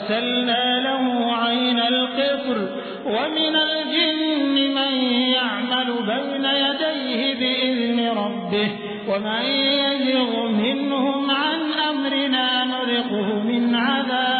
وأسلنا له عين القطر ومن الجن من يعمل بين يديه بإذن ربه ومن يزغ منهم عن أمرنا نرقه من عذاب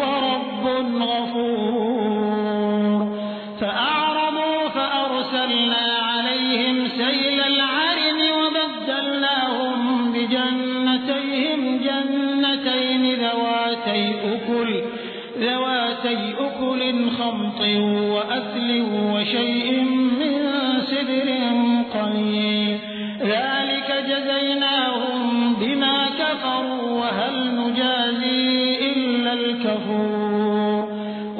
ورب غفور. فأعرضوا فأرسلنا عليهم سيل العرم وبدلناهم بجنتيهم جنتين ذواتي أكل أكل خمط وأثل وشيء من سدر جزيناهم بما كفروا وهل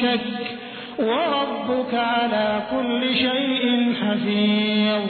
شك وربك على كل شيء حفيظ.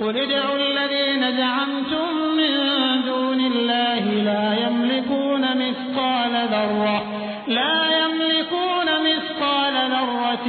قل ادعوا الذين زعمتم من دون الله لا يملكون مثقال ذرة لا يملكون مثقال ذرة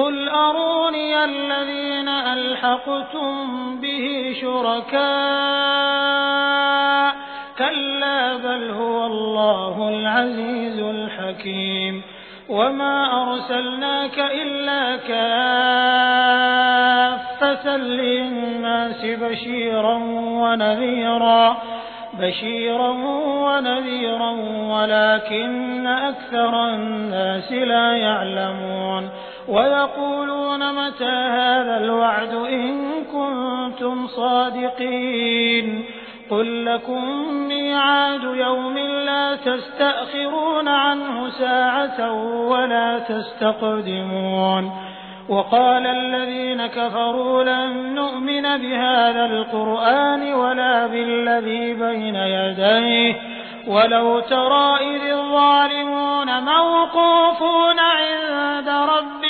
قل أروني الذين ألحقتم به شركاء كلا بل هو الله العزيز الحكيم وما أرسلناك إلا كافة للناس بشيرا ونذيرا بشيرا ونذيرا ولكن أكثر الناس لا يعلمون ويقولون متى هذا الوعد إن كنتم صادقين قل لكم ميعاد يوم لا تستأخرون عنه ساعة ولا تستقدمون وقال الذين كفروا لن نؤمن بهذا القرآن ولا بالذي بين يديه ولو ترى إذ الظالمون موقوفون عند ربهم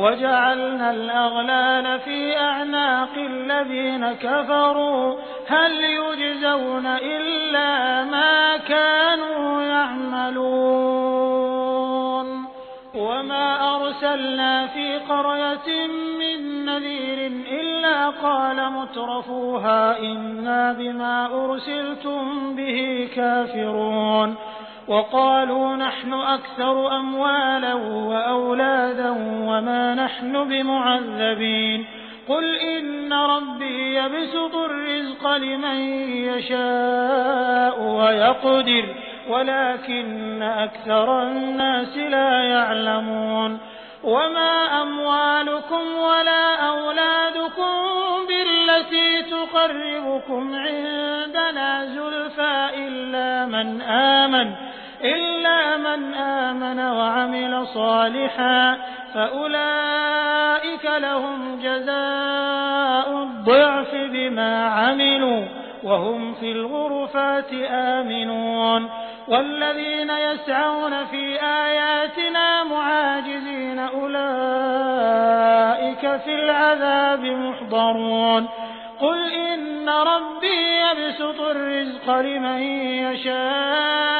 وجعلنا الأغلال في أعناق الذين كفروا. هل يجزون إلا ما كانوا يعملون؟ وما أرسلنا في قرية من نذير إلا قال مترفوها إنا بما أرسلتم به كافرون. وقالوا نحن أكثر أموالا وأولادا وما نحن بمعذبين قل إن ربي يبسط الرزق لمن يشاء ويقدر ولكن أكثر الناس لا يعلمون وما أموالكم ولا أولادكم بالتي تقربكم عندنا زلفى إلا من آمن إلا من آمن وعمل صالحا فأولئك لهم جزاء الضعف بما عملوا وهم في الغرفات آمنون والذين يسعون في آياتنا معاجزين أولئك في العذاب محضرون قل إن ربي يبسط الرزق لمن يشاء